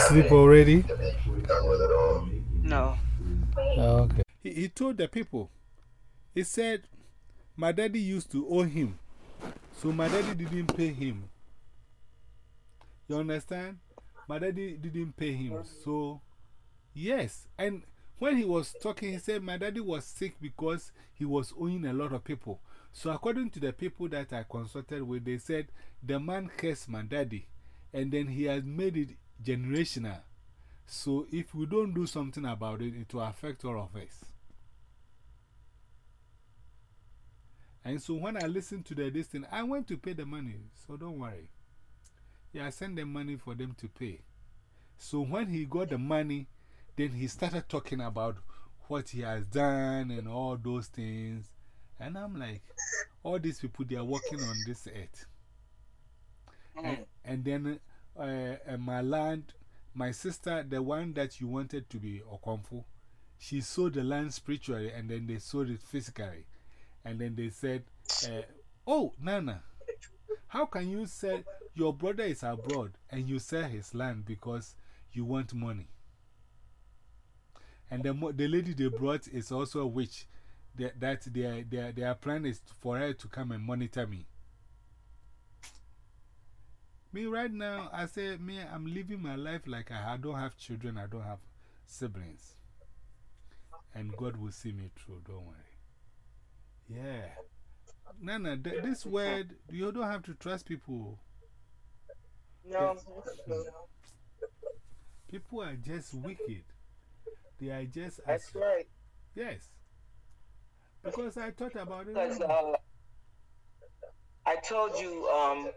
sleep already? No. Oh, okay. He, he told the people, he said, my daddy used to owe him. So my daddy didn't pay him. You understand? My daddy didn't pay him. So, yes. And when he was talking, he said my daddy was sick because he was owing a lot of people. So, according to the people that I consulted with, they said the man cursed my daddy and then he has made it generational. So, if we don't do something about it, it will affect all of us. And so, when I listened to the this thing, I went to pay the money. So, don't worry. Yeah, I sent the money for them to pay. So, when he got the money, then he started talking about what he has done and all those things. And I'm like, all these people, they are working on this earth. And, mm. and then uh, my land, my sister, the one that you wanted to be Okomfo, she sold the land spiritually and then they sold it physically. And then they said, uh, Oh, Nana, how can you sell? Your brother is abroad and you sell his land because you want money. And the, the lady they brought is also a witch. That, that their, their, their plan is for her to come and monitor me. Me, right now, I say, me, I'm living my life like I, I don't have children, I don't have siblings. And God will see me through, don't worry. Yeah. Nana, th this word, you don't have to trust people. No. People are just wicked. They are just. That's right. Yes. Because I thought about it. Because uh, I told you, um,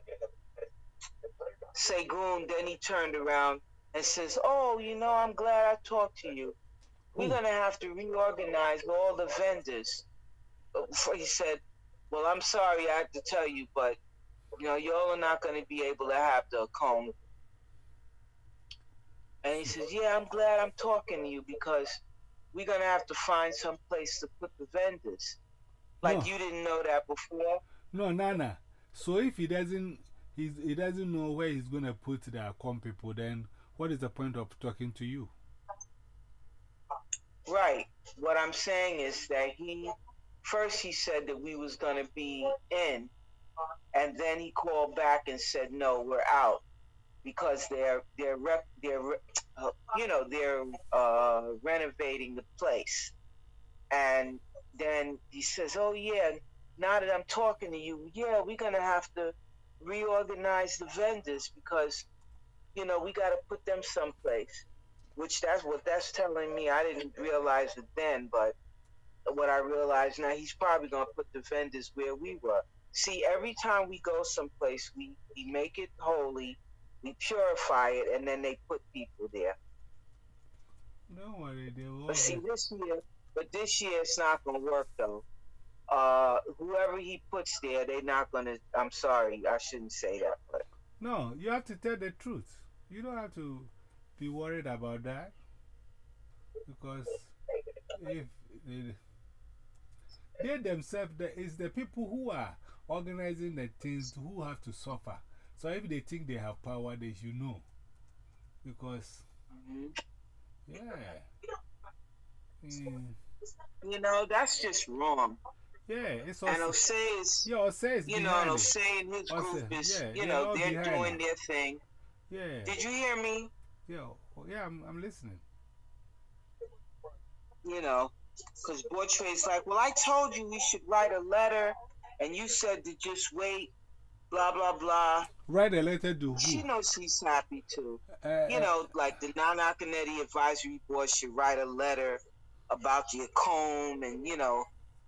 Segun, then he turned around and says, Oh, you know, I'm glad I talked to you. We're hmm. going to have to reorganize all the vendors. He said, Well, I'm sorry I have to tell you, but, you know, y'all are not going to be able to have the comb. And he says, Yeah, I'm glad I'm talking to you because we're going to have to find some place to put the vendors. Like No. you didn't know that before. No, Nana. So if he doesn't, he's, he doesn't know where he's going to put the com people, then what is the point of talking to you? Right. What I'm saying is that he first he said that we was going to be in and then he called back and said no, we're out because they're they're rep, they're uh, you know, they're uh, renovating the place. And then he says, "Oh yeah, now that I'm talking to you, yeah, we're going to have to reorganize the vendors because you know, we got to put them someplace." which that's what that's telling me. I didn't realize it then, but what I realize now, he's probably gonna put the vendors where we were. See, every time we go someplace, we we make it holy, we purify it, and then they put people there. Don't worry, they will. But see, this year, but this year it's not gonna work though. Uh, whoever he puts there, they're not gonna. I'm sorry, I shouldn't say that, but No, you have to tell the truth. You don't have to be worried about that. Because if they, they themselves, the, it's the people who are organizing the things who have to suffer. So if they think they have power, they should know. Because, yeah. Mm, you know that's just wrong. Yeah, it's And also. Osei is Yeah, says you know, and. Osei and his Osei, group is, yeah, you know, they're doing it. their thing. Yeah. Did you hear me? Yeah, yeah I'm, I'm listening. You know, because Bortre's like, well, I told you we should write a letter, and you said to just wait, blah, blah, blah. Write a letter to who? She knows he's happy too. Uh, You know, like the Kennedy Advisory Board should write a letter about the Akom and, you know,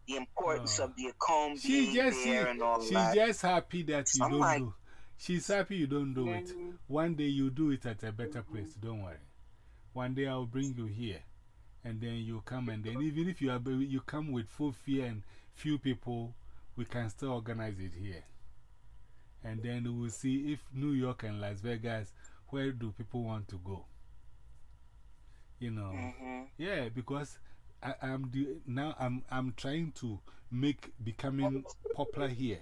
the importance Oh. of the Akom She being just, she, there and all she's that. just happy that you I'm don't like- do. She's happy you don't do it. One day you do it at a better place, don't worry. One day I'll bring you here. And then you come, and then even if you, are, you come with full fear and few people, we can still organize it here. And then we'll see if New York and Las Vegas, where do people want to go? You know. Mhm. Yeah, because I, I'm the, now I'm, I'm trying to make becoming popular here.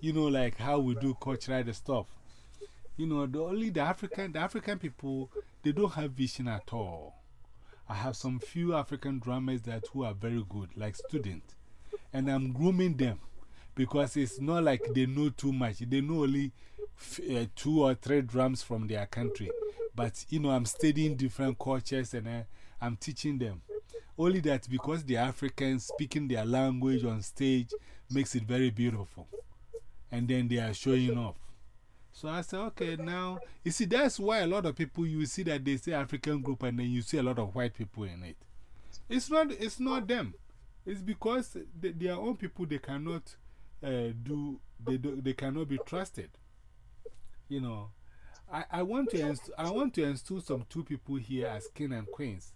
You know, like how we do cultural stuff. You know, the only the African, the African people, they don't have vision at all. I have some few African drummers that who are very good, like students. And I'm grooming them because it's not like they know too much. They know only uh, two or three drums from their country. But, you know, I'm studying different cultures and uh, I'm teaching them. Only that because the Africans speaking their language on stage makes it very beautiful. And then they are showing off. So I said, okay, now, you see, that's why a lot of people, you see that they say African group and then you see a lot of white people in it. It's not, it's not them. It's because they, their own people, they cannot uh, do, they, do, they cannot be trusted. You know, I, I, want to I want to install some two people here as king and queens.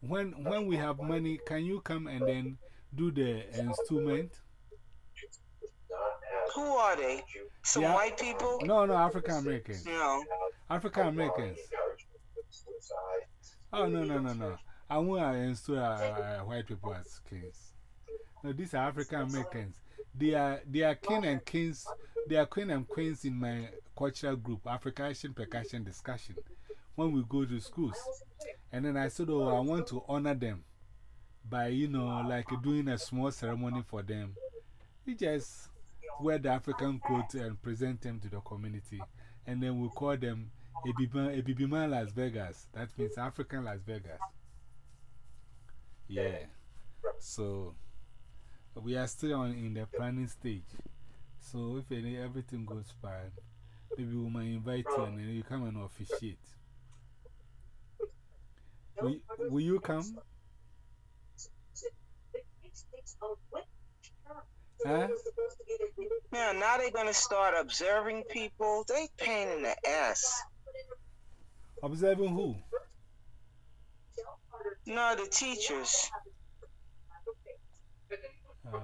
When, when we have money, can you come and then do the instrument? Who are they? Some Yeah. white people? No, no, African Americans. No. African Americans. Oh, no, no, no, no. I want to install uh, uh, white people as kings. No, these are African Americans. They are, they are king and kings. They are queen and queens in my cultural group, African Percussion Discussion, when we go to schools. And then I said, oh, I want to honor them by, you know, like doing a small ceremony for them. We just wear the African coat and present them to the community. And then we call them Ebibima, Ebibima Las Vegas. That means African Las Vegas. Yeah. So we are still on, in the planning stage. So if any, everything goes fine, maybe we might invite you and then you come and officiate. Will, will you come? Huh? Man, now they're going to start observing people. They pain in the ass. Observing who? No, the teachers. Uh,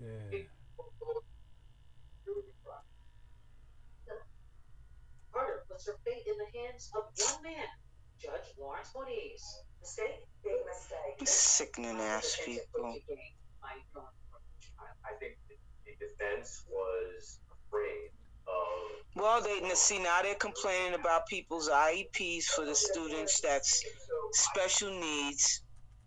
yeah. Puts her fate in the hands of one man, Judge Lawrence Moniz. Mistake? Big mistake. These sickening ass people. I think the the defense was afraid of Well, they see now they're complaining about people's IEPs for the students that's special needs.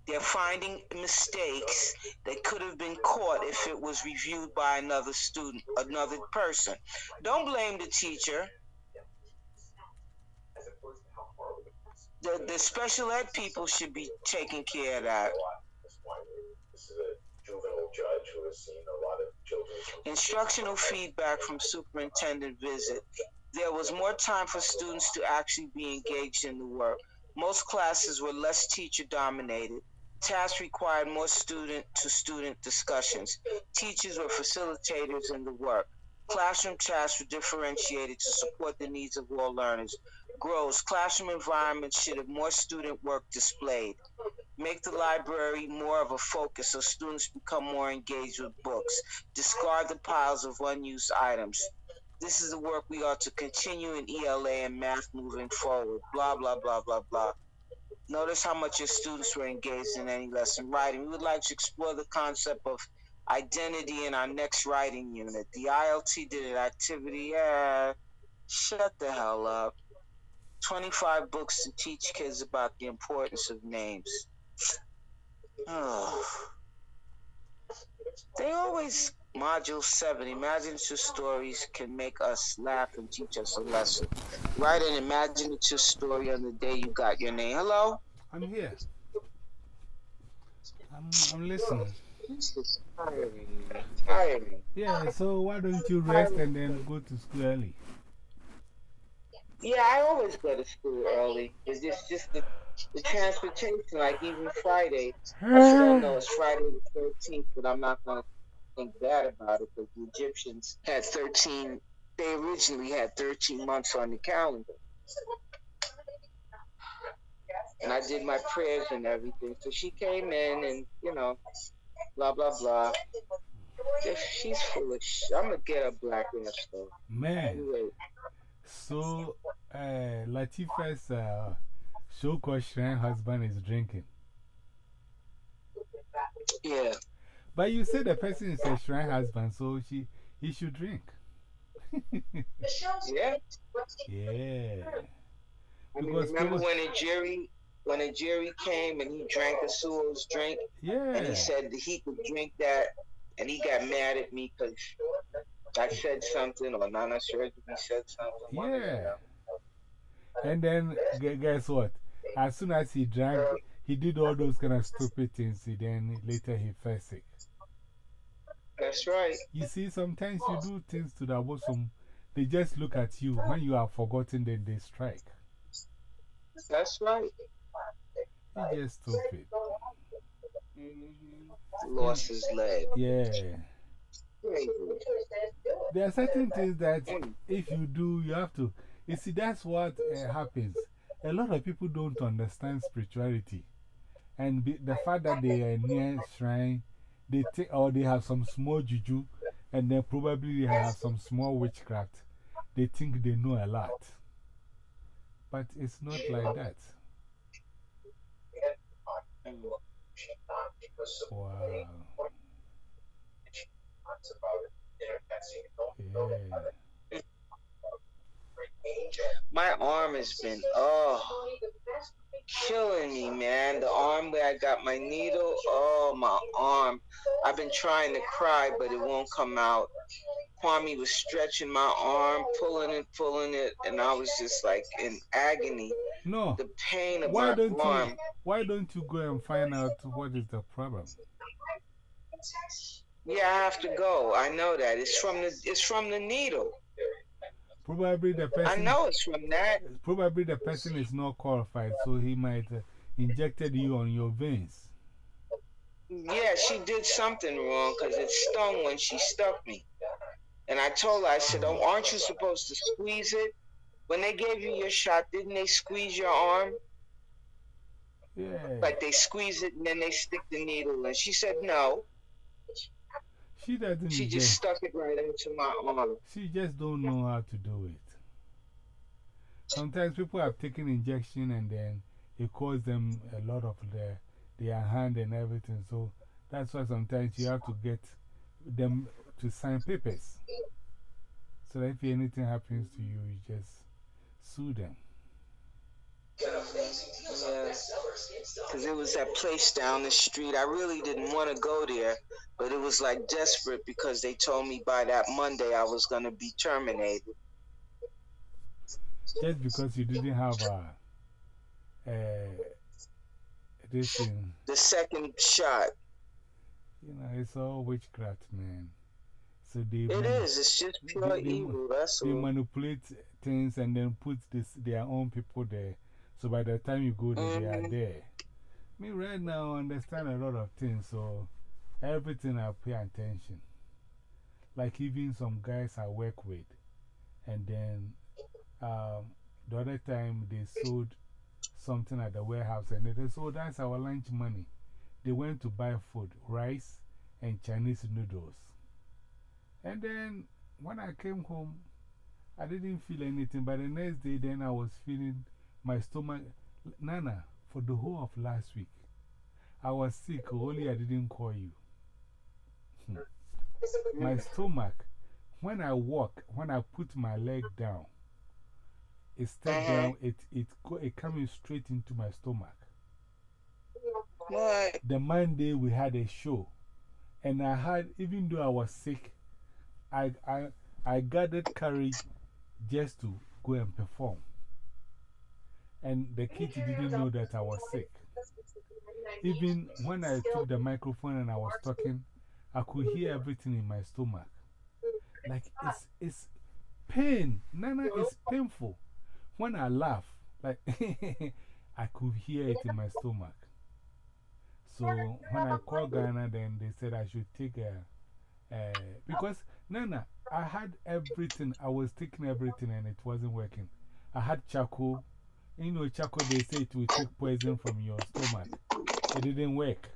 They're finding mistakes that could have been caught if it was reviewed by another student, another person. Don't blame the teacher. as opposed to how far we The, the special ed people should be taking care of that. Instructional feedback from superintendent visit. There was more time for students to actually be engaged in the work. Most classes were less teacher dominated. Tasks required more student to student discussions. Teachers were facilitators in the work. Classroom tasks were differentiated to support the needs of all learners. Grows classroom environments should have more student work displayed. Make the library more of a focus so students become more engaged with books. Discard the piles of unused items. This is the work we ought to continue in ELA and math moving forward. Blah, blah, blah, blah, blah. Notice how much your students were engaged in any lesson writing. We would like to explore the concept of identity in our next writing unit. The ILT did an activity. Yeah, shut the hell up. 25 books to teach kids about the importance of names. Oh. They always module seven. Imaginative stories can make us laugh and teach us a lesson. Write an imaginative story on the day you got your name. Hello. I'm here. I'm, I'm listening. This is tiring. Tiring. Yeah, so why don't you rest and then go to school early? Yeah, I always go to school early. It's just just the, the transportation. Like even Friday, I still know it's Friday the thirteenth, but I'm not gonna think bad about it because the Egyptians had thirteen. They originally had thirteen months on the calendar, and I did my prayers and everything. So she came in, and you know, blah blah blah. She's foolish, I'm gonna get a black ass though. Man, Anyway, so uh, Latifa's uh, so called shrine husband is drinking. yeah. But you said the person is a shrine husband, so she, he should drink. Yeah. Yeah. I mean, remember when a Jerry when a Jerry came and he drank a Sewell's drink Yeah. and he said that he could drink that and he got mad at me because I said something or Nana Surgery said something. Yeah. And then, gu- guess what? As soon as he drank, he did all those kind of stupid things. He then later he fell sick. That's right. You see, sometimes you do things to the bosom, they just look at you. When you have forgotten, then they strike. That's right. He just stupid. Lost his leg. Yeah. There are certain things that if you do, you have to. You see, that's what uh, happens. A lot of people don't understand spirituality. And be, the fact that they are near shrine, they take, or they have some small juju, and then probably they have some small witchcraft. They think they know a lot. But it's not like that. Wow. Yeah. My arm has been oh killing me, man. The arm where I got my needle, oh my arm. I've been trying to cry, but it won't come out. Kwame was stretching my arm, pulling it, pulling it, and I was just like in agony. No. The pain of Why my don't arm. you, why don't you go and find out what is the problem? Yeah, I have to go. I know that. It's from the it's from the needle. Probably the person. I know it's from that. Probably the person is not qualified, so he might uh, injected you on your veins. Yeah, she did something wrong because it stung when she stuck me. And I told her, I said, oh, aren't you supposed to squeeze it? When they gave you your shot, didn't they squeeze your arm? Yeah. Like they squeeze it and then they stick the needle. And she said, no. She doesn't. She just stuck it right into my arm. She just don't know how to do it. Sometimes people have taken injection and then it causes them a lot of their, their hand and everything. So that's why sometimes you have to get them to sign papers. So that if anything happens to you, you just sue them. Yeah. Because it was that place down the street. I really didn't want to go there, but it was like desperate because they told me by that Monday I was going to be terminated. Just because you didn't have a, a this thing, The second shot. you know, it's all witchcraft, man. So they, It is. It's just pure They- they- evil. That's they manipulate things and then put this, their own people there. So by the time you go there, they are Mhm. there. Me right now, understand a lot of things, so everything I pay attention. Like even some guys I work with, and then um, the other time they sold something at the warehouse, and they said, So that's our lunch money. They went to buy food, rice, and Chinese noodles. And then when I came home, I didn't feel anything. But the next day, then I was feeling my stomach. Nana, for the whole of last week, I was sick, only I didn't call you. Hmm. My stomach, when I walk, when I put my leg down, it step Uh-huh. down, it, it, go, it coming straight into my stomach. What? The Monday we had a show, and I had, even though I was sick, I, I, I gathered courage just to go and perform. And the kids didn't know that I was sick. Even when I took the microphone and I was talking, I could hear everything in my stomach. Like it's, it's pain. Nana, it's painful. When I laugh, like I could hear it in my stomach. So when I called Ghana, then they said I should take a, a because Nana, I had everything. I was taking everything and it wasn't working. I had charcoal. You know, charcoal, they say it will take poison from your stomach. It didn't work.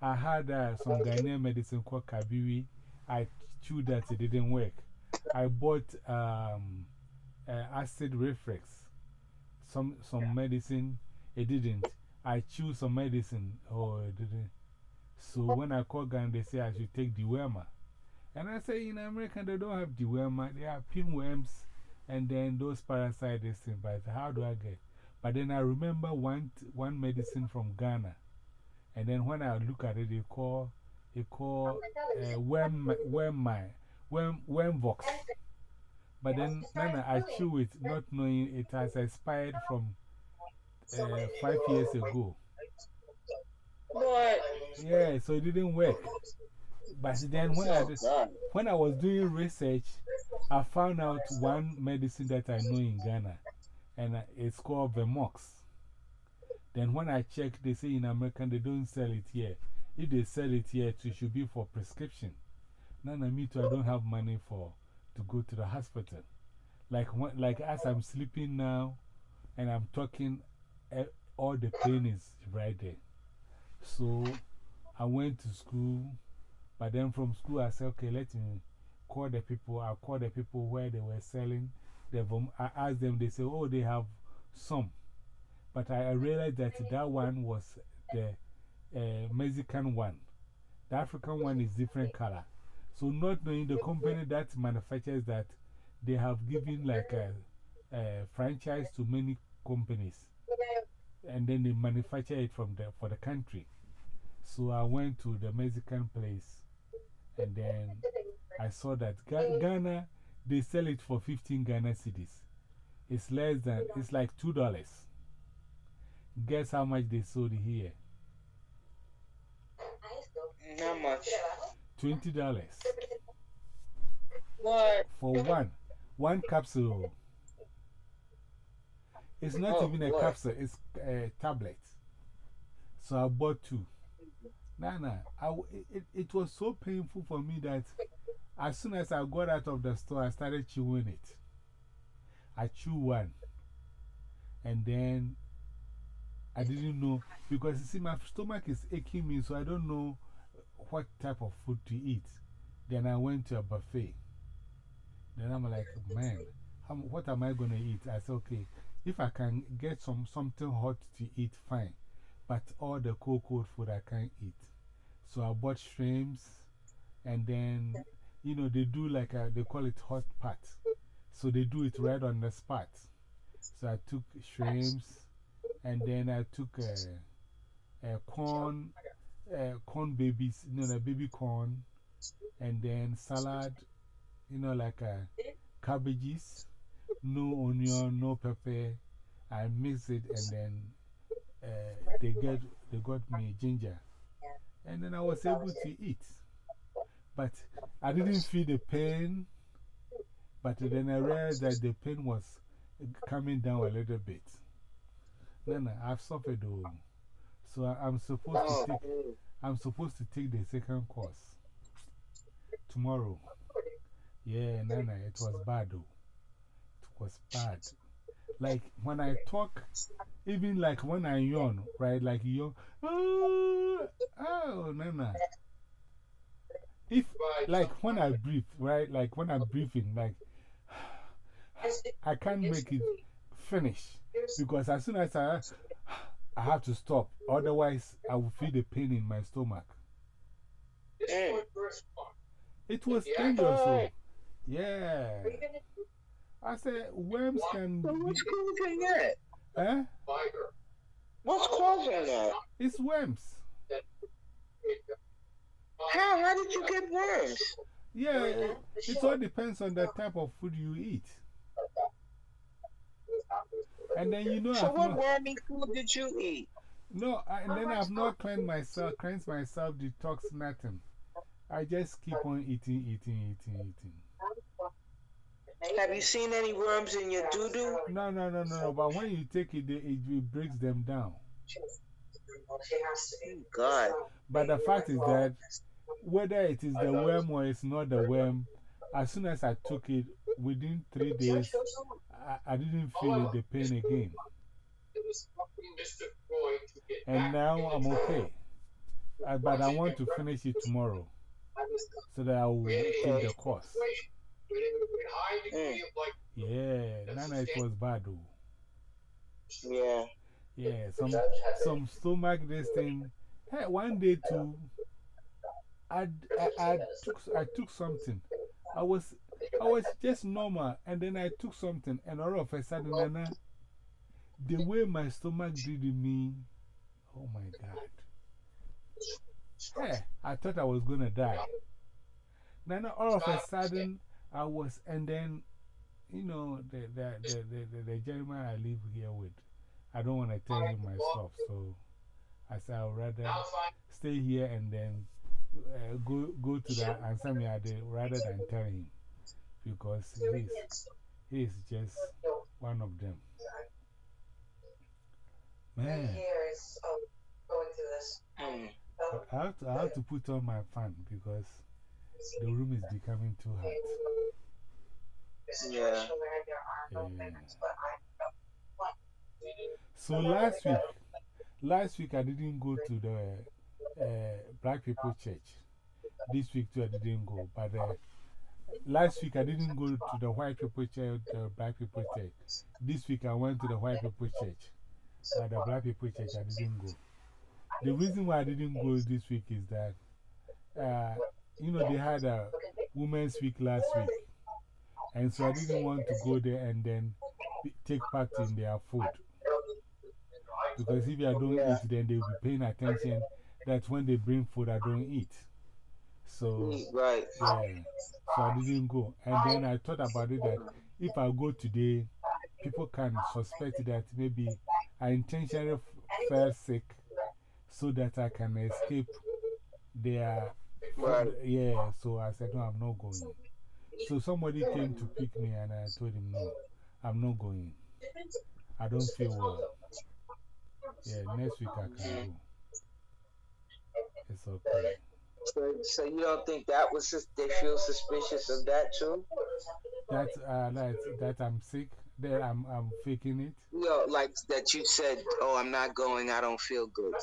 I had uh, some Ghanaian medicine called Kabiwi. I chewed that, it didn't work. I bought um, uh, acid reflux, some, some medicine, it didn't. I chewed some medicine, oh, it didn't. So when I called Ghana, they say I should take Wema. And I say, in America, they don't have the worm, they have pinworms and then those parasites. But how do I get? But then I remember one, one medicine from Ghana. And then when I look at it, they call, they call uh, worm, worm, worm, worm vox. But then, Nana, I chew it, not knowing it has expired from uh, five years ago. What? Yeah, so it didn't work. But then when I, when I was doing research, I found out one medicine that I know in Ghana, and it's called Vermox. Then when I check, they say in America they don't sell it here. If they sell it here, it should be for prescription. Of me too, I don't have money for to go to the hospital. Like, when, like as I'm sleeping now and I'm talking, eh, all the pain is right there. So I went to school, but then from school I said, okay, let me call the people. I called the people where they were selling. I asked them, they said, oh, they have some. But I realized that that one was the uh, Mexican one. The African one is different color. So, not knowing the company that manufactures that, they have given like a, a franchise to many companies. And then they manufacture it from the, for the country. So, I went to the Mexican place and then I saw that Ghana, they sell it for 15 Ghana cedis. It's less than, it's like $2. Guess how much they sold here? Not much. $20. What? For one, one capsule. It's not Oh, even a what? capsule, it's a tablet. So I bought two. Nana, I w it, it was so painful for me that as soon as I got out of the store, I started chewing it. I chew one. And then I didn't know because you see, my stomach is aching me, so I don't know what type of food to eat. Then I went to a buffet. Then I'm like, man, how, what am I going to eat? I said, okay, if I can get some, something hot to eat, fine. But all the cold, cold food I can't eat. So I bought shrimps and then, you know, they do like a, they call it hot pot. So they do it right on the spot. So I took shrimps and then I took a, a corn, uh, corn babies, you know, the baby corn, and then salad, you know, like a cabbages, no onion, no pepper. I mix it and then uh, they, get, they got me ginger. And then I was able to eat. But I didn't feel the pain. But then I realized that the pain was coming down a little bit. Then I've suffered though. So I, am supposed to take, I'm supposed to take the second course tomorrow. Yeah, Nana, it was bad though. It was bad. Like when I talk, even like when I yawn, right? Like yawn, oh, oh, Nana. If, like when I breathe, right? Like when I'm breathing, like I can't make it finish because as soon as I, I have to stop, otherwise, I will feel the pain in my stomach. It was dangerous. So, yeah. I said, worms can So be. what's causing that? Eh? What's causing that? It's worms. How? How did you get worms? Yeah, it all depends on the type of food you eat. And then you know, So I've what not, wormy food did you eat? no, I, and then I've not cleansed myself, cleansed myself, detox nothing. I just keep on eating, eating, eating, eating. Have you seen any worms in your doo doo? No, no, no, no, no. But when you take it, it, it breaks them down. God. But the fact is that whether it is the worm or it's not the worm, as soon as I took it, within three days, I, I didn't feel the pain again. And now I'm okay. I, but I want to finish it tomorrow so that I will take the course. Mm. Yeah, Nana, it was bad though. Yeah. Yeah, some, some stomach, this thing. Hey, one day too, I, I, I, took, I took something. I was, I was just normal, and then I took something, and all of a sudden, Nana, the way my stomach did me, oh my God. Hey, I thought I was going to die. Then all of a sudden, I was, and then, you know, the, the, the, the, the, the gentleman I live here with, I don't want to tell him my stuff, so I said I'd rather stay here and then uh, go, go to the Ansamiade rather than tell him because he's, he's just one of them. Man. years of going through this. Mm. I have, to, I have to put on my fan because the room is becoming too hot. situation Yeah. where there are no Yeah. parents, but I So last week, last week I didn't go to the uh, Black People Church. This week too I didn't go. But uh, last week I didn't go to the White People Church, the Black People Church. This week I went to the White People Church. But the Black People Church I didn't go. The reason why I didn't go this week is that, uh, you know, they had a Women's Week last week. And so I didn't want to go there and then take part in their food. Because if I don't eat, then they'll be paying attention that when they bring food, I don't eat. So, Right. yeah, so I didn't go. And then I thought about it that if I go today, people can suspect that maybe I intentionally fell sick so that I can escape their. Right. Yeah, so I said, no, I'm not going. So somebody came to pick me, and I told him, no, I'm not going. I don't feel well. Yeah, next week I can go. It's okay. So, so you don't think that was just they feel suspicious of that too? That, uh, that, that I'm sick, that I'm, I'm faking it. Know, like that you said, oh, I'm not going, I don't feel good.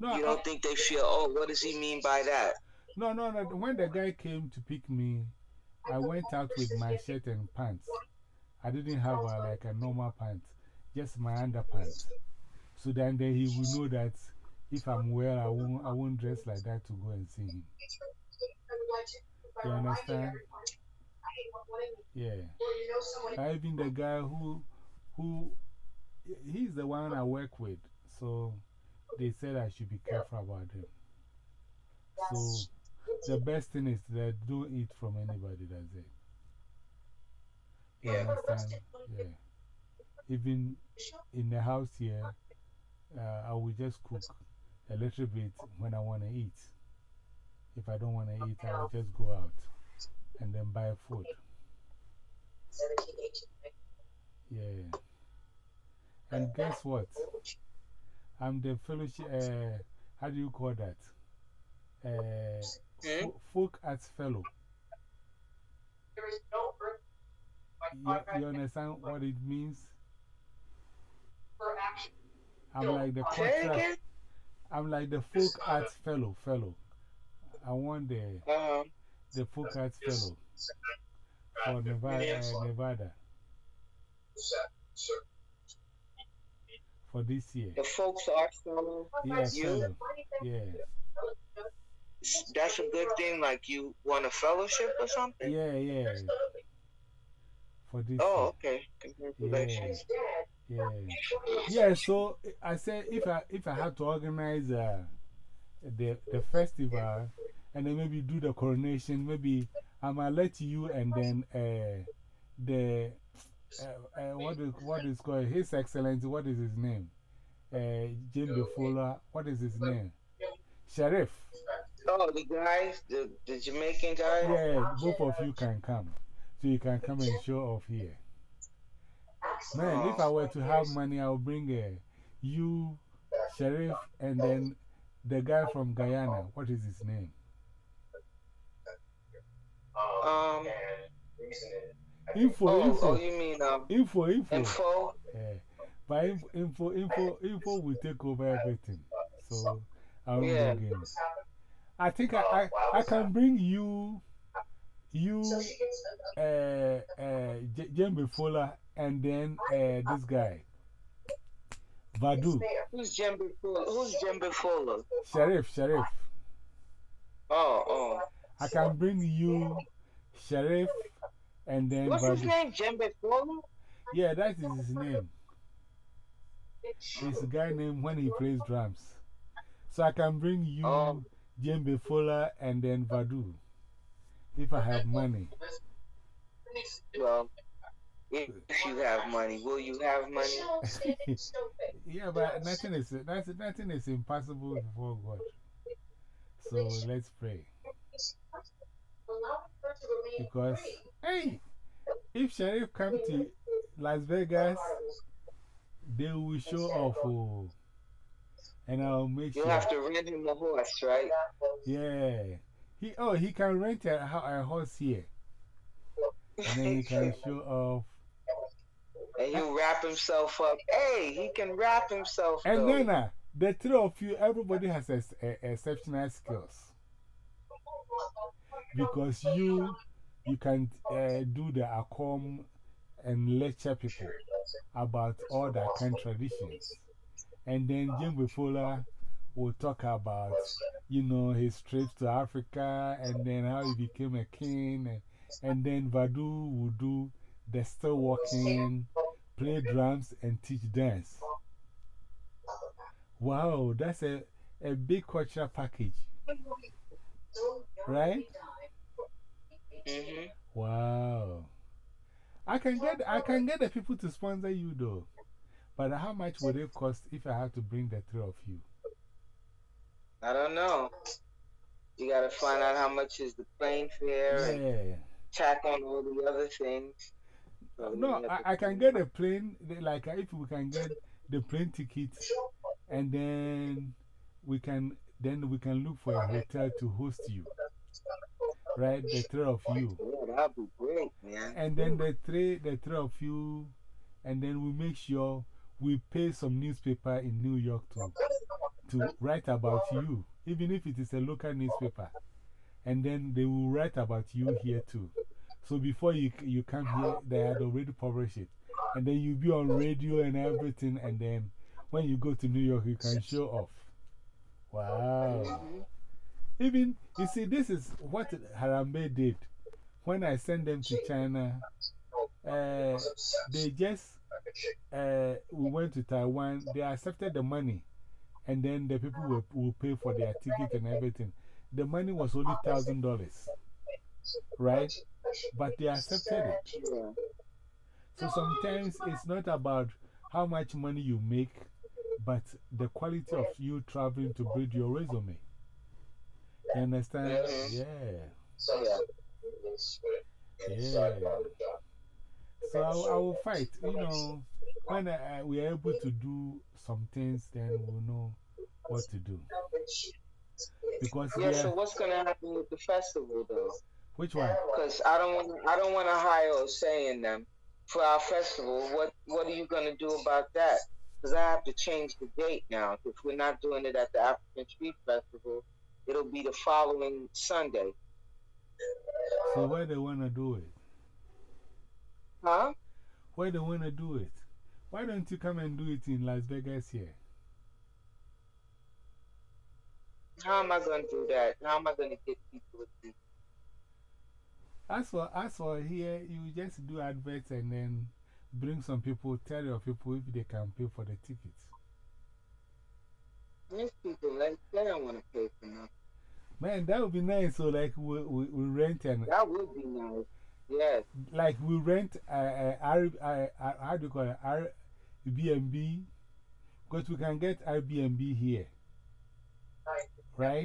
No, You don't think they feel, oh, what does he mean by that? No, no, no. When the guy came to pick me, I went out with my shirt and pants. I didn't have a, like a normal pants, just my underpants. So then, then he will know that if I'm well, I won't, I won't dress like that to go and see him. You understand? Yeah. I even the guy who, who, he's the one I work with. So they said I should be careful about him. So the best thing is that don't eat from anybody, that's it. You Yeah. understand? Yeah. Even in the house here, uh, I will just cook a little bit when I want to eat. If I don't want to eat, I will just go out and then buy food. Yeah. And guess what? I'm the fellowship, uh, how do you call that? Uh, Hmm? fo- folk arts fellow. There is no You, you understand what it means? for action. I'm like the Say contract. Again? I'm like the folk arts fellow, fellow. I want the, the folk arts fellow for Nevada, uh, Nevada for this year. The folks are fellow. Yeah, You? fellow. Yeah, That's a good thing, like you want a fellowship or something? yeah, yeah. For this Oh, year. okay. Congratulations. Yeah. Yeah, so I said if I, if I had to organize uh, the, the festival and then maybe do the coronation, maybe I might let you and then uh, the, uh, uh, what, is, what is called, His Excellency, what is his name? Uh, Jimmy Fuller, what is his name? Sheriff. Oh, the guy, the, the Jamaican guy? Yeah, both of you can come. So you can come and show off here. Man, if I were to have money, I would bring uh, you, Sheriff, and then the guy from Guyana. What is his name? Um, Info, oh, info, oh, you mean um, info, info. info? Yeah. But info, info, info, info will take over everything. So I won't Yeah. bring him. I think I, I, I can bring you, you, uh, uh, Jembe Fola, and then uh, this guy, Vadu, Who's Jembe? Who's Jembe Fuller? Sheriff, Sheriff. Oh, oh. I can bring you Sheriff and then. What's his name? Jembe Fola? Yeah, that is his name. It's a guy named when he plays drums. So I can bring you Oh. Jembe Fola and then Vadu. If I have money. Well, if you have money, will you have money? yeah, but nothing is, nothing, nothing is impossible before God. So let's pray. Because, hey, if Sheriff come to Las Vegas, they will show off. Oh, and I'll make You'll sure. have to rent him a horse, right? Yeah. He, oh, he can rent a, a horse here. And then he can show off. And he'll wrap himself up. Hey, he can wrap himself And though. then uh, the three of you, everybody has ex exceptional skills. Because you, you can uh, do the Akom and lecture people about all the Akan traditions. And then Jembe Fola will talk about, you know, his trips to Africa and then how he became a king. And, and then Vadu will do the still walking, play drums, and teach dance. Wow, that's a, a big cultural package, right? hmm Wow. I can get I can get the people to sponsor you though. But how much would it cost if I have to bring the three of you? I don't know. You gotta find out how much is the plane fare and tack on all the other things. No, I, I can get a plane, like uh, if we can get the plane tickets and then we can, then we can look for a hotel to host you. Right? The three of you. Man. And then the three, the three of you, and then we make sure we pay some newspaper in New York to, to write about you, even if it is a local newspaper. And then they will write about you here too. So before you, you come here, they had already published it. And then you'll be on radio and everything. And then when you go to New York, you can show off. Wow. Even, you see, this is what Harambe did. When I sent them to China, uh, they just, uh, we went to Taiwan, they accepted the money, and then the people will, will pay for their ticket and everything. The money was only $1,000, right? But they accepted it. Yeah. So sometimes it's not about how much money you make, but the quality of you traveling to build your resume. You understand? Mhm. Yeah. Yeah. Yeah. So I, will- I will fight. You know, when I, I- we are able to do some things, then we'll know what to do. Because Yeah, so what's gonna happen with the festival though? Which one? Because I don't want I don't want to hire Osei in them for our festival. What what are you gonna do about that? Because I have to change the date now. If we're not doing it at the African Street Festival, it'll be the following Sunday. So where they want to do it? Huh? Where do they want to do it? Why don't you come and do it in Las Vegas here? How am I gonna do that? How am I gonna get people to? As for, as for here, you just do adverts and then bring some people, tell your people if they can pay for the tickets. These people, like, they don't want to pay for nothing. Man, that would be nice. So, like, we, we, we rent and, That would be nice. Yes. like, we rent a, a, R, a, how do you call it? Airbnb. Because we can get Airbnb here. Right?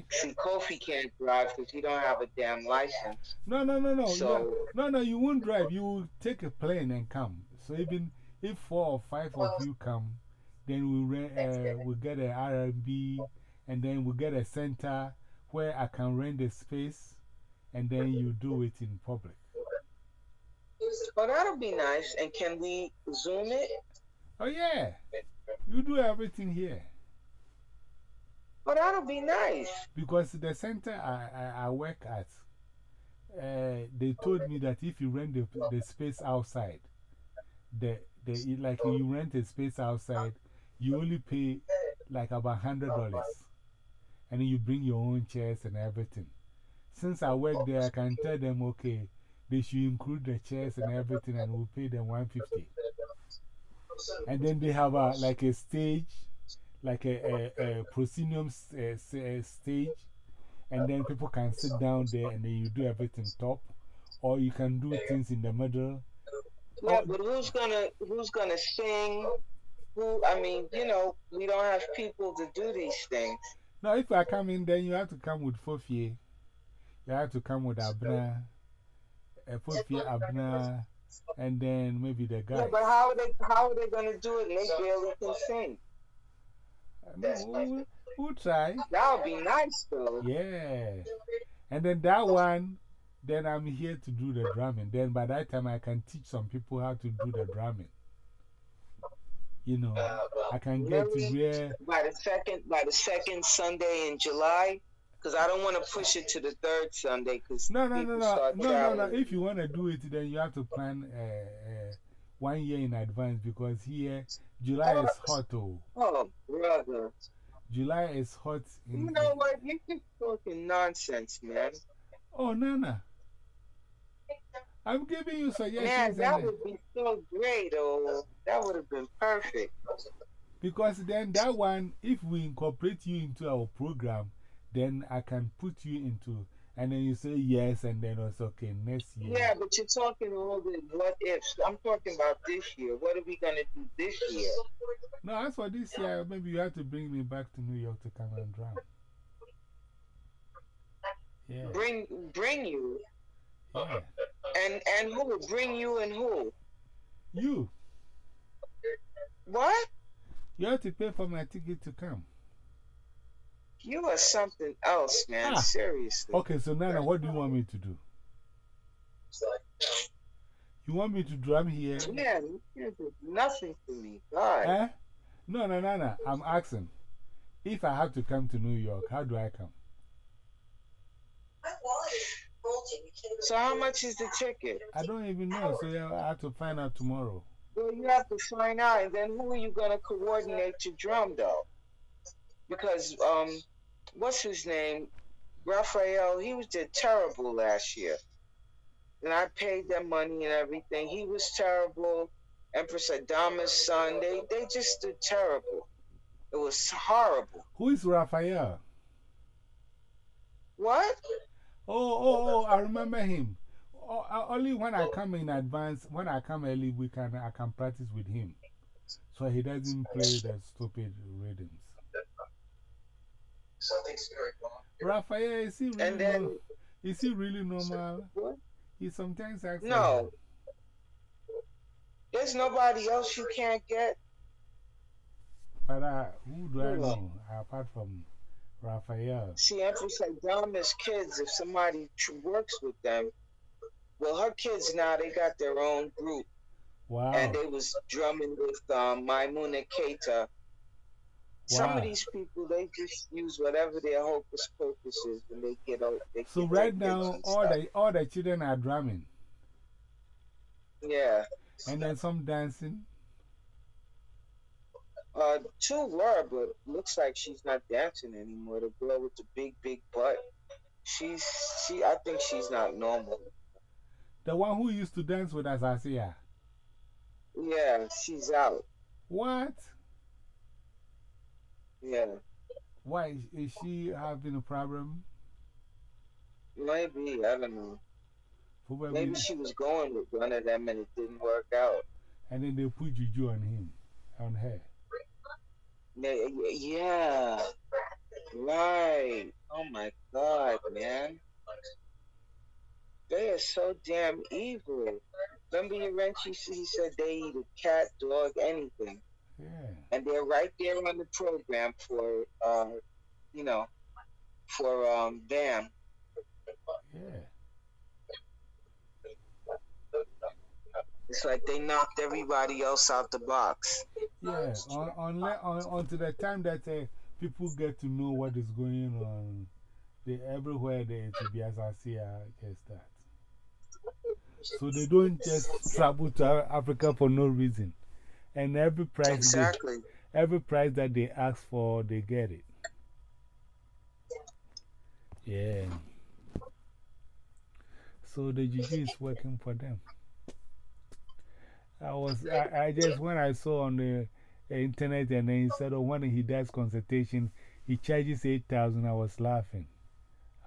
See, Kofi can't drive because he don't have a damn license. No, no, no, no. So- no, no, you won't drive. You will take a plane and come. So, even if four or five of you come, then we rent, uh, we get an Airbnb and then we get a center where I can rent the space and then you do it in public. Oh, that'll be nice. And can we zoom it? Oh, yeah. You do everything here. Oh, that'll be nice. Because the center I, I, I work at, uh, they told me that if you rent the, the space outside, the, the, like you rent a space outside, you only pay like about $100. And you bring your own chairs and everything. since I work there, I can tell them, okay, they should include the chairs and everything, and we'll pay them 150 And then they have a, like a stage, like a, a, a proscenium uh, uh, stage, and then people can sit down there and then you do everything top, or you can do things in the middle. Yeah, but who's gonna who's gonna sing? Who? I mean, you know, we don't have people to do these things. Now, if I come in, then you have to come with Fofie. You have to come with Abna, Fofie Abna, and then maybe the guy. Yeah, but how are they? How are they gonna do it? And they barely can sing. No, we'll, we'll try. That would be nice, though. Yeah. And then that one, then I'm here to do the drumming. Then by that time, I can teach some people how to do the drumming. You know, I can get to where. By the second, by the second Sunday in July, because I don't want to push it to the third Sunday. Because No, no, no, no. No, no, no. If you want to do it, then you have to plan uh, uh, one year in advance because here, July is oh, hot. Oh. Oh, brother. July is hot. You know what? You keep talking nonsense, man. Oh, Nana. I'm giving you suggestions. Man, that would be so great. Oh, that would have been perfect. Because then that one, if we incorporate you into our program, then I can put you into, and then you say yes, and then it's okay next year. Yeah, but you're talking all the what ifs. I'm talking about this year. What are we gonna do this year? No, as for this year, maybe you have to bring me back to New York to come and drum. Yeah. Bring, bring you, Yeah. and and who? Bring you and who? You, What? you have to pay for my ticket to come. You are something else, man. Ah. Seriously. Okay, so Nana, what do you want me to do? You want me to drum here? Man, you can't do nothing to me. God. Eh? No, no, no, no. I'm asking. If I have to come to New York, how do I come? So how much is the ticket? I don't even know, so yeah, I have to find out tomorrow. Well, you have to find out, and then who are you gonna coordinate your drum though? Because um, what's his name? Raphael. He was did terrible last year, and I paid them money and everything. He was terrible. Empress Adama's son. They they just did terrible. It was horrible. Who is Raphael? What? Oh, oh, oh, I remember him. Oh, only when I come in advance, when I come early, we can, I can practice with him. So he doesn't play the stupid rhythms. Something's very wrong. Raphael, is he really, And then- no- is he really normal? What? He sometimes acts No. like- There's nobody else you can't get. But uh, who do I know apart from Raphael? See, Empress Adama's kids. If somebody works with them, well, her kids now they got their own group. Wow. and they was drumming with um, Maimuna Keita. Some of these people, they just use whatever their hocus pocus is when they get out. They So get right now, all the, all the children are drumming. yeah, And then some dancing. uh, two were, but looks like she's not dancing anymore. The girl with the big, big butt. She's she. I think she's not normal. The one who used to dance with us. Yeah, she's out. What? Yeah, Why? Is- Is she having a problem? maybe I don't know. Maybe she was going with one of them and it didn't work out. And then they put juju on him, on her. Yeah, yeah, right. Oh my god, man. They are so damn evil. Remember your Renchi, he said they eat a cat, dog, anything. Yeah. And they're right there on the program for, uh, you know, for um, Bam. Yeah. It's like they knocked everybody else out the box. Yeah. On, on, on, until the time that uh, people get to know what is going on, they, everywhere they to be as Asia gets that. So they don't just travel to Africa for no reason. And every price, they, Exactly. every price that they ask for, they get it. Yeah. So the juju is working for them. I was, I, I just, when I saw on the internet and then he said, oh, when he does consultation, he charges 8,000, I was laughing.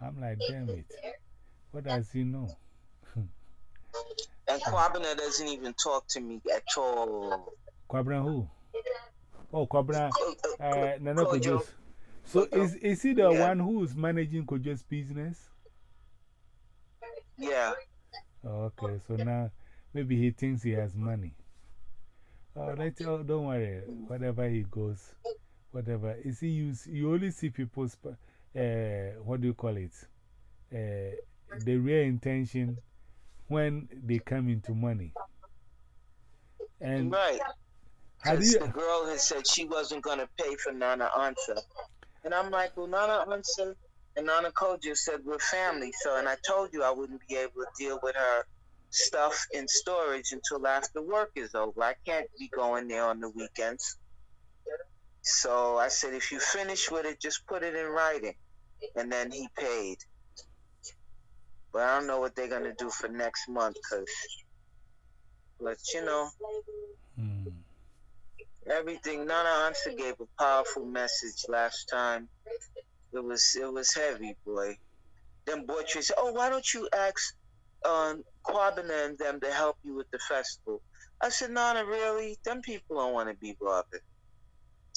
I'm like, damn it. What does he know? And Kwabena doesn't even talk to me at all. Kwabra who? Oh, Kwabra. Uh, Nana Kojo's. So is, is he the Yeah. one who is managing Kojo's business? Yeah. Okay, so now maybe he thinks he has money. Oh, let, oh, don't worry. Whatever he goes, whatever. You see, you, you only see people's, uh, what do you call it? Uh, the real intention when they come into money. And Right. How do you, the girl had said she wasn't going to pay for Nana Ansa. And I'm like, well, Nana Ansa and Nana Kojo said we're family. So, and I told you I wouldn't be able to deal with her stuff in storage until after work is over. I can't be going there on the weekends. So I said, if you finish with it, just put it in writing. And then he paid. But I don't know what they're going to do for next month because, but you know. Everything Nana Ansa gave a powerful message last time. It was it was heavy, boy. Then Boytre said, "Oh, why don't you ask um, Kwabena and them to help you with the festival?" I said, "Nana, really? Them people don't want to be bothered.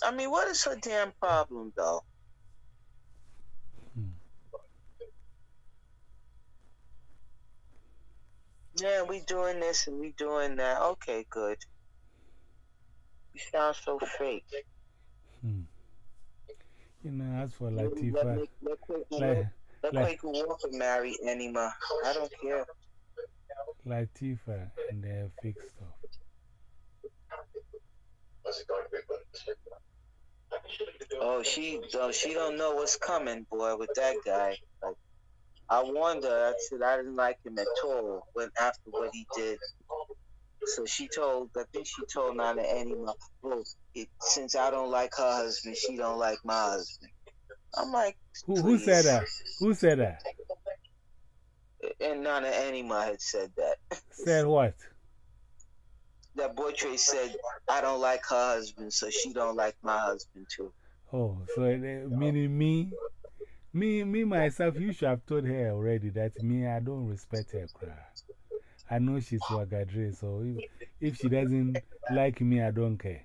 I mean, what is her damn problem, though?" Hmm. Yeah, we doing this and we doing that. Okay, good. You sound so fake. Hmm. You know, as for Latifa, Quaker- like, Quaker Walker marry Enima. I don't care. Latifa and their fake stuff. What's it going to be? But Oh, she, she don't know what's coming, boy, with that guy. Like, I warned her. I said I didn't like him at all when after what he did. So she told, I think she told Nana Enima, well, it, since I don't like her husband, she don't like my husband. I'm like, Who, who said that? Who said that? And Nana Enima had said that. Said what? that Boytre said, I don't like her husband, so she don't like my husband too. Oh, so uh, meaning me? Me, me myself, you should have told her already that me, I don't respect her. Cry. I know she's Wagadre, so if, if she doesn't like me, I don't care.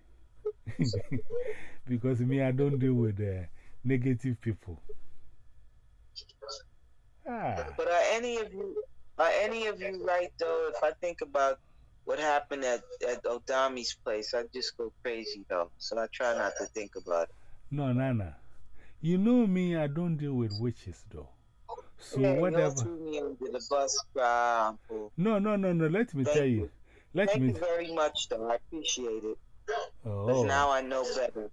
because me, I don't deal with uh, negative people. Ah, But are any of you, are any of you right though? If I think about what happened at, at Odami's place, I just go crazy though. So I try not to think about it. no, Nana. You know me, I don't deal with witches, though. So yeah, whatever. don't threw me under the bus. No, no, no, no. Let me Thank tell you. you. Let Thank me. you very much, though. I appreciate it. Oh. Now I know better.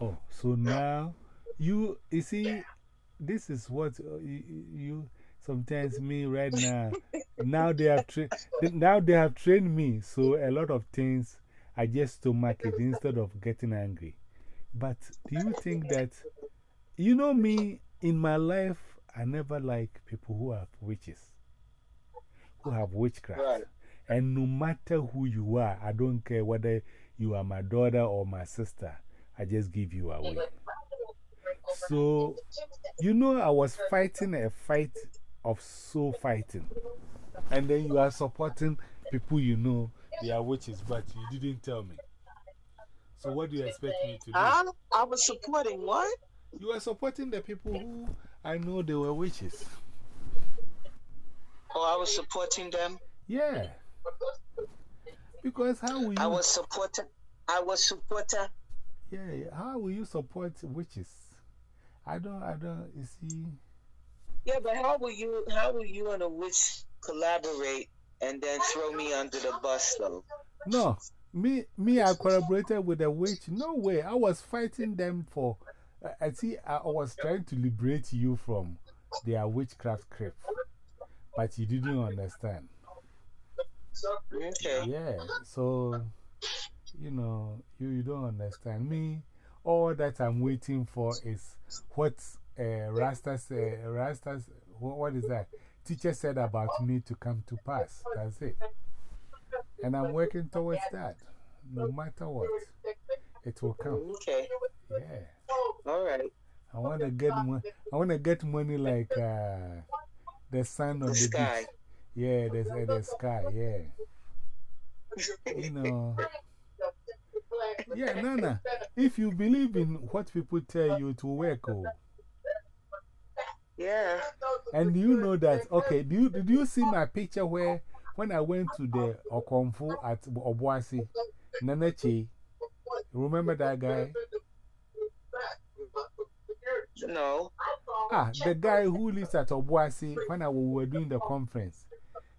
Oh, so now you, you see, this is what uh, you, you sometimes me right now. now they have trained, now they have trained me. So a lot of things I just stomach it instead of getting angry. But do you think that, you know me, in my life, I never like people who have witches, who have witchcraft. Right. And no matter who you are, I don't care whether you are my daughter or my sister, I just give you away. So, you know, I was fighting a fight of soul fighting. And then you are supporting people you know they are witches, but you didn't tell me. So, what do you expect me to do? I, I was supporting what? You are supporting the people who I know they were witches. Oh, I was supporting them. Yeah. Because how will you, I was supporting. I was supporter. yeah, how will you support witches? I don't, I don't, you see. Yeah, but how will you? How will you and a witch collaborate and then throw me under the bus, though? No, me, me, I collaborated with a witch. No way. I was fighting them for. I- I see, I was trying to liberate you from their witchcraft creep. But you didn't understand. Okay. Yeah, so, you know, you, you don't understand. Me, all that I'm waiting for is what uh, Rastas, uh, Rastas, what, what is that? teacher said about me to come to pass. That's it. And I'm working towards that. No matter what, it will come. Okay. Yeah. All right. I want to get money. I want to get money like uh, the sun on the, sky. beach. Yeah, the, uh, the sky. Yeah. You know. Yeah, Nana. If you believe in what people tell you, will work. Oh. Yeah. And you know that? Okay, do you, did you see my picture where when I went to the Okonfu at Obuasi, Nanachi? Remember that guy? No. Ah, the guy who lives at Obuasi when I, we were doing the conference.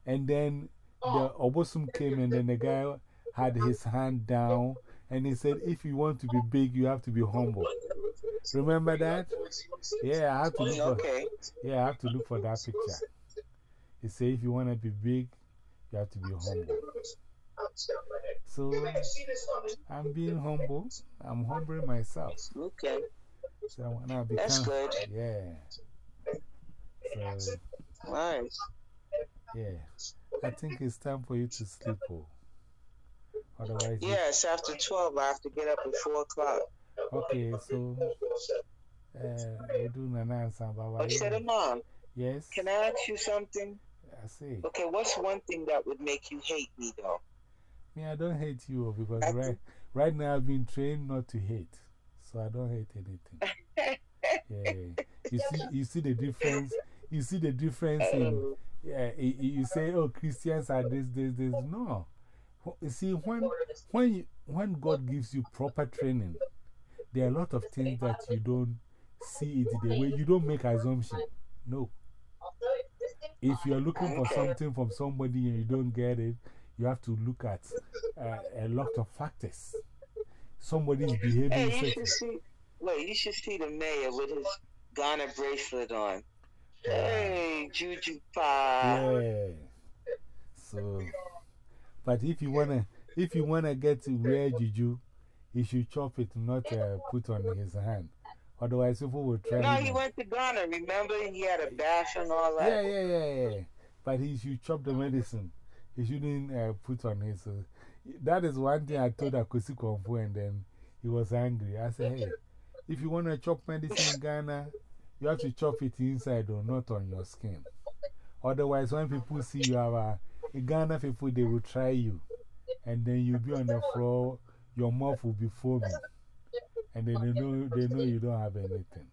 And then the Obosom came and then the guy had his hand down and he said, if you want to be big, you have to be humble. Remember that? Yeah, I have to look for, yeah, I have to look for that picture. He said, if you want to be big, you have to be humble. So I'm being humble. I'm humbling myself. Okay. So when I become, That's good. yeah. So, Nice. yeah. I think it's time for you to sleep. Oh. Otherwise, you- Yes, after 12, I have to get up at 4 o'clock. okay, so uh, we do Nana and Samba. Oh, said mom, Yes, can I ask you something? I see. Okay, what's one thing that would make you hate me, though? Me, I don't hate you oh, because right, right now I've been trained not to hate. So I don't hate anything. yeah. You see, you see the difference. You see the difference in. Yeah, you, say, oh, Christians are this, this, this. No. You see, when, when, you, when God gives you proper training, there are a lot of things that you don't see it the way you don't make assumption. No. If you're looking for something from somebody and you don't get it, you have to look at uh, a lot of factors. Somebody is behaving Hey, you should see. Wait, you should see the mayor with his Ghana bracelet on. Hey, Juju Pa. Yeah. So, but if you wanna, if you wanna get to rare juju, he should chop it, not uh, put on his hand. Otherwise, people will try. No, him. he went to Ghana. Remember, he had a bath and all that. Yeah, yeah, yeah, yeah. But he should chop the medicine. He shouldn't uh, put on his. Uh, that is one thing I told Akosi Kwamfu, and then he was angry. I said, hey, if you want to chop medicine in Ghana, you have to chop it inside or not on your skin. Otherwise, when people see you have a, Ghana people, they will try you. And then you'll be on the floor, your mouth will be foaming. And then they know, they know you don't have anything.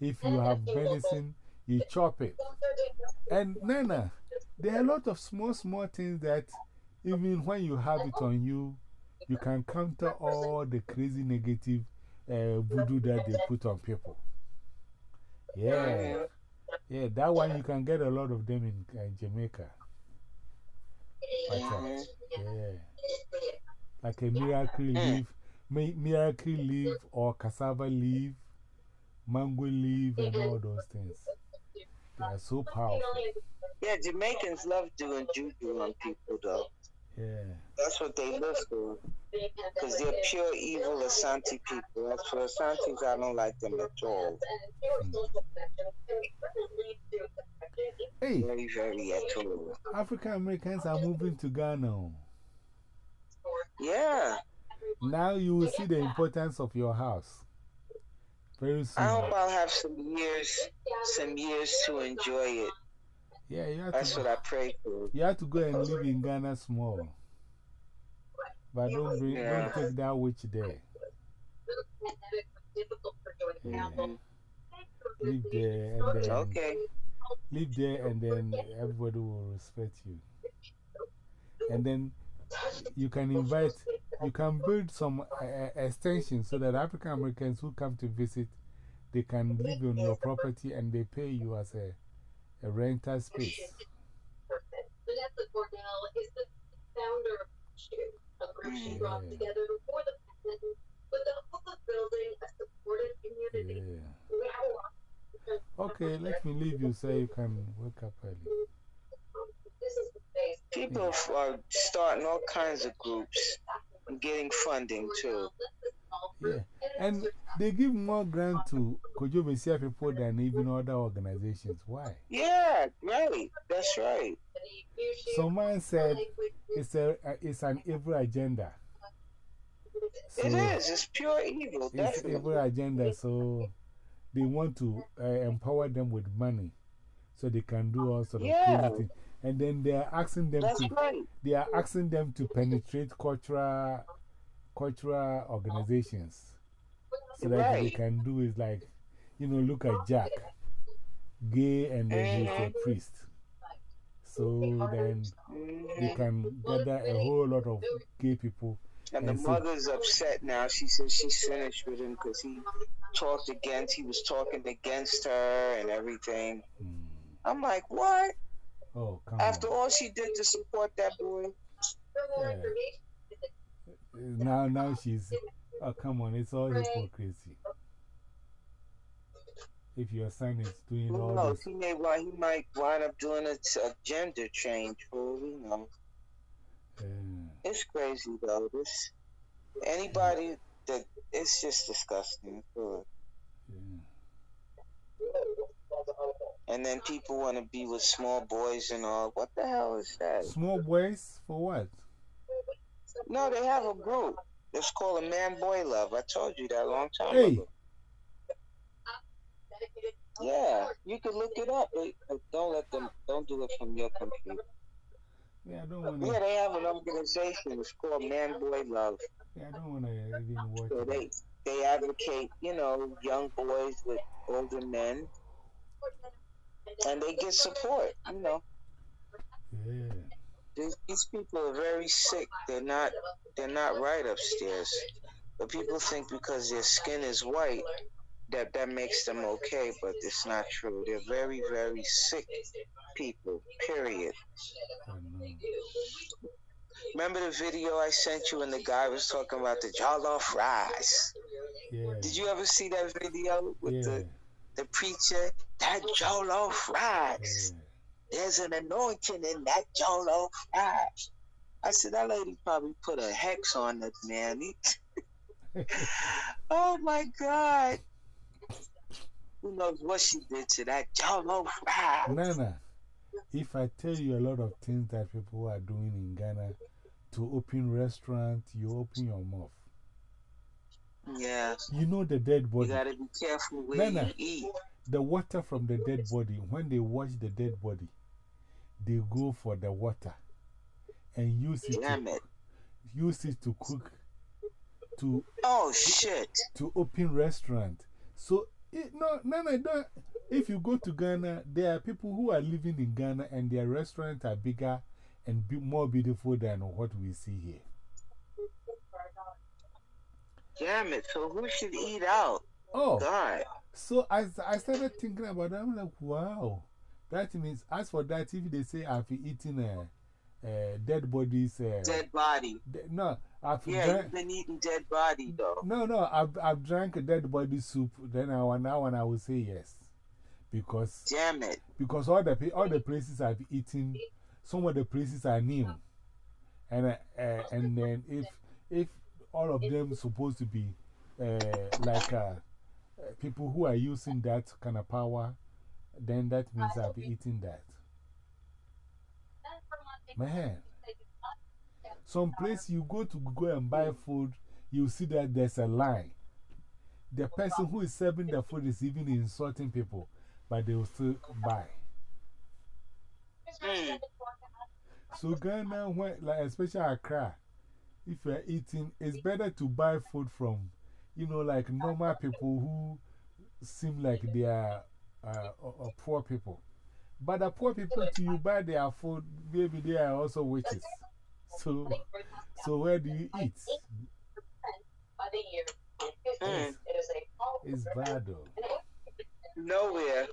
If you have medicine, you chop it. And Nana, there are a lot of small, small things that even when you have it on you, you can counter all the crazy negative uh, voodoo that they put on people. Yeah. Yeah, that one you can get a lot of them in uh, Jamaica. Like, uh, yeah. Like a miracle leaf, mi- miracle leaf or cassava leaf, mango leaf, and all those things. They are so powerful. Yeah, Jamaicans love doing juju on people, though. Yeah. That's what they live for. Because they're pure evil Asante people. As for Asantes, I don't like them at all. Hey, Very, very at all. African Americans are moving to Ghana. Yeah. Now you will see the importance of your house. Very soon. I hope I'll have some years, some years to enjoy it. Yeah, you have, That's to, what I pray for. you have to go and live in Ghana small. But don't, bring, Yeah. don't take that witch there. Yeah. Live there and then Okay. live there and then everybody will respect you. And then you can invite, you can build some uh, extensions so that African Americans who come to visit, they can live on your property and they pay you as a, a rental space. Vanessa Cornell is the founder of Shoe, a group she brought together before the pandemic with the hope of building a supportive community. Yeah. We have a lot. Okay, let me leave you so you can wake up early. This is. People are starting all kinds of groups and getting funding too. Yeah. And they give more grant to Kojo Mesia people than even other organizations. Why? Yeah, right. That's right. Someone said it's, a, uh, it's an evil agenda. So it is. It's pure evil. It's Definitely. evil agenda. So they want to uh, empower them with money so they can do all sort of Yeah. crazy things. And then they are asking them That's to right. they are asking them to penetrate cultural cultural organizations so that Right. can do is like you know look at Jack gay and then he's a Mhm. priest so then they Mhm. can gather a whole lot of gay people And the And so- mother's upset now. She says she's finished with him because he talked against, he was talking against her and everything. Hmm. I'm like, what? oh come After on all she did to support that boy. Yeah. Now now she's oh come on it's all hypocrisy if your son is doing Who all knows? this He may wind, he might wind up doing a, a gender change for we know. uh, It's crazy though. This anybody that it's just disgusting. Yeah. And then people want to be with small boys and all. What the hell is that? small boys for what No, they have a group. It's called a man boy love. I told you that a long time Hey. ago. Yeah, you can look it up. Don't let them. Don't do it from your computer. yeah I don't want to Yeah, they have an organization. It's called Man Boy Love. Yeah, I don't want to So they they advocate, you know, young boys with older men, and they get support. You know, Yeah. These, people are very sick. They're not they're not right upstairs. But people think because their skin is white that that makes them okay, but it's not true. They're very very sick people. Period. Remember the video I sent you when the guy was talking about the jollof rice? Yeah. Did you ever see that video with yeah. the, the preacher? That jollof rice. yeah. There's an anointing in that jollof rice. I said, that lady probably put a hex on that man. Oh my God. Who knows what she did to that jollof rice? Nana, if I tell you a lot of things that people are doing in Ghana to open restaurants, you open your mouth. Yeah, You know the dead body. you gotta be careful where Nana. you eat. The water from the dead body, when they wash the dead body, they go for the water and use it, to, it. use it to cook, to, Oh shit. to open restaurant. So, it, no, no, no, don't. If you go to Ghana, there are people who are living in Ghana and their restaurants are bigger and be more beautiful than what we see here. Damn it. So who should eat out? Oh, God. so I, I started thinking about that. I'm like, wow. That means, as for that, if they say I've eaten uh, uh, dead bodies, uh, Dead body. de- no, I've Yeah, you've been eating dead body though. no, no, I've, I've drank a dead body soup. Then I, want- now and I will say yes. Because, Damn it. because all the, all the places I've eaten, some of the places are new. And, uh, uh, and then if, if all of them supposed to be uh, like uh, people who are using that kind of power, then that means I'll be eating that. Man, some place you go to go and buy food, you see that there's a line. The person who is serving the food is even insulting people, but they will still buy. So, Ghana, when, like, especially Accra, if you're eating, it's better to buy food from, you know, like normal people who seem like they are uh, or, or poor people. But the poor people, too, you buy their food, maybe they are also witches. So, so where do you eat? Mm. It's bad though. Nowhere.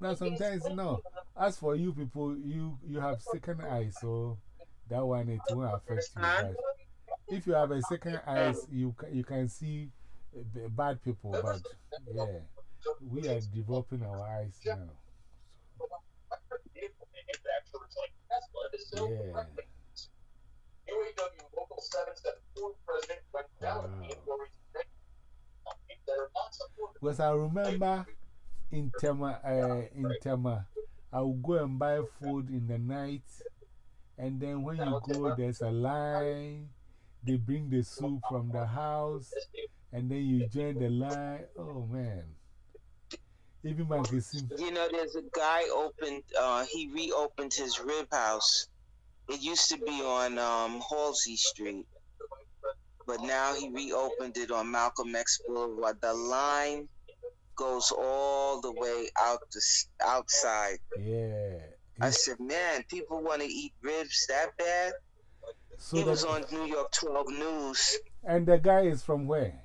Now, sometimes, no. As for you people, you, you have second eye, so that one it won't affect you. But if you have a second eyes, you, you can see uh, bad people. But yeah, we are developing our eyes now. Yeah. UAW Local 7 said former President went down Wow. Because I remember in Tema, uh, in Tema, I would go and buy food in the night. And then when you go, there's a line. They bring the soup from the house. And then you join the line. Oh, man. Even my. You know, there's a guy opened, uh, he reopened his rib house. It used to be on um, Halsey Street, but now he reopened it on Malcolm X Boulevard. The line goes all the way out the outside. Yeah. I said, man, people want to eat ribs that bad. So He the- was on New York 12 News. and the guy is from where?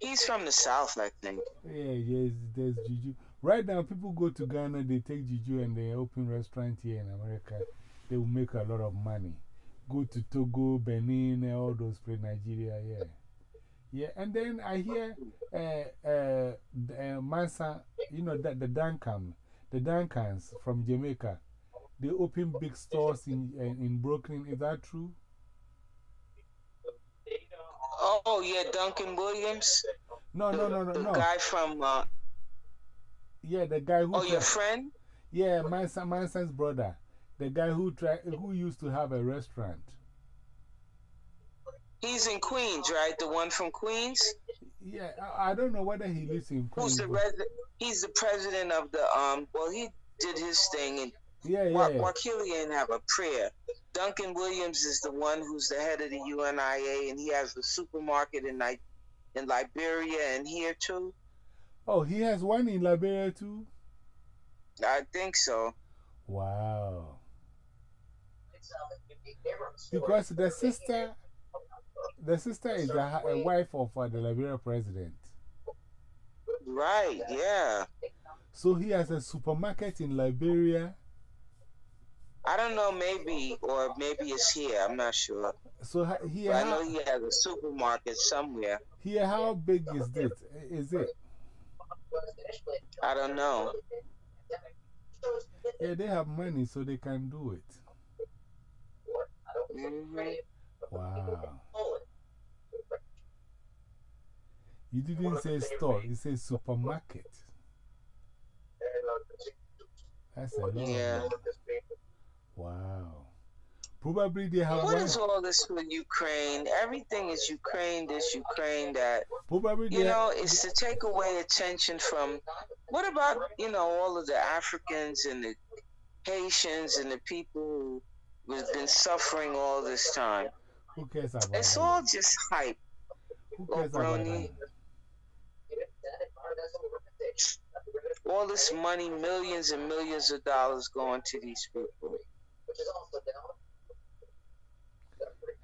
He's from the South, I think. Yeah, yes, there's Juju. Right now, people go to Ghana, they take Juju and they open restaurant here in America. They will make a lot of money. Go to Togo, Benin, all those places, Nigeria, yeah. Yeah, and then I hear uh, uh, uh, Mansa, you know, that the Duncan, the Duncans from Jamaica, they open big stores in, in Brooklyn. Is that true? Oh, yeah, Duncan Williams. No, no, no, no, no. The no. guy from, uh, Yeah, the guy who. oh, your friend? Yeah, Mansa, Mansa's brother. The guy who, try, who used to have a restaurant. He's in Queens, right? The one from Queens? Yeah, I, I don't know whether he lives in Who's Queens. the but- res- He's the president of the, um, well, he did his thing and yeah, yeah, Wa- yeah. Wakilian have a prayer. Duncan Williams is the one who's the head of the UNIA, and he has the supermarket in Ni- in Liberia and here too. Oh, he has one in Liberia too? I think so. Wow. Because the sister, the sister is the ha- a wife of uh, the Liberia president. Right? Yeah. So he has a supermarket in Liberia. I don't know. Maybe or maybe it's here. I'm not sure. So here, I know he has a supermarket somewhere. here, how big is this? Is it? I don't know. Yeah, they have money, so they can do it. Mhm. Wow. You didn't say store, you said supermarket. That's a lot. Yeah. Wow. Probably they have What is all this with Ukraine? Everything is Ukraine. This Ukraine that. Probably You know, it's to take away attention from. What about you know all of the Africans and the Haitians and the people who have been suffering all this time? Who cares about It's them? all just hype. Who cares about them? All this money, millions and millions of dollars going to these people.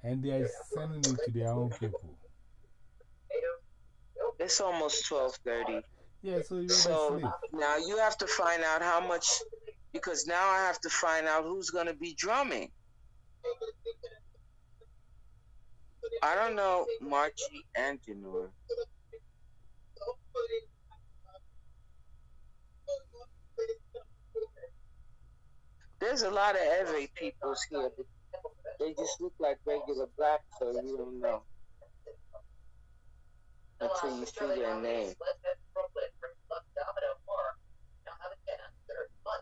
And they are sending it to their own people. It's almost twelve thirty. Yeah, so you're So now you have to find out how much, because now I have to find out who's going to be drumming. I don't know Margie Angenor. There's a lot of Ewe peoples here, but they just look like regular black, so you don't know until you see their name.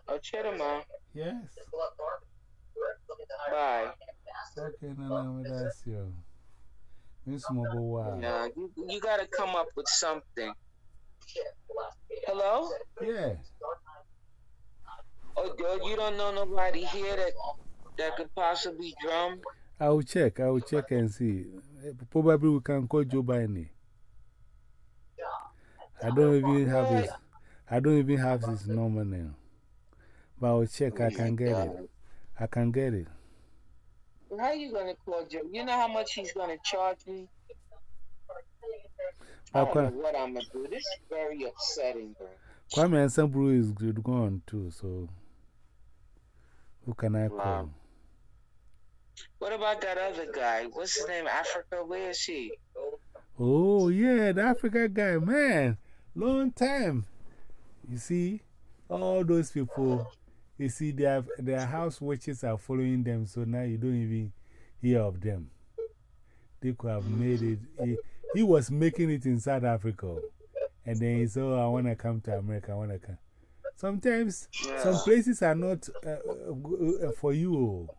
Oh, Chidama, Yes. bye. Okay, no, no, that's you. Miss Mobile. Yeah, you, you got to come up with something. Hello? Yeah. Oh, oh, you don't know nobody here that that could possibly drum? I will check. I will check and see. Probably we can call Joe Biden. I don't even have his, I don't even have his number now. But I will check. I can get it. I can get it. How are you gonna call Joe? You know how much he's gonna charge me? I don't know what I'm gonna do. This is very upsetting. Kwame Ansamburu is good gone too, so who can I call? What about that other guy? What's his name? Africa? Where is he? Oh, yeah, the Africa guy, man. Long time. You see, all those people, you see, their, their house witches are following them, so now you don't even hear of them. they could have made it. He, he was making it in South Africa. And then he said, oh, I want to come to America. I want to come. Sometimes some places are not uh, uh, uh, for you.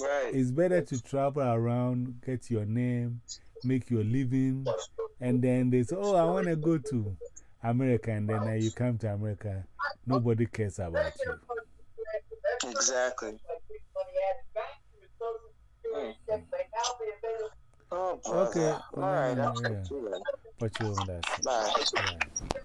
Right. It's better to travel around, get your name, make your living, and then they say, Oh, I want to go to America, and then uh, you come to America. Nobody cares about you. Exactly. Mm. Oh, brother. Okay. All right. Yeah, yeah. to you then. But on that. Bye. Yeah.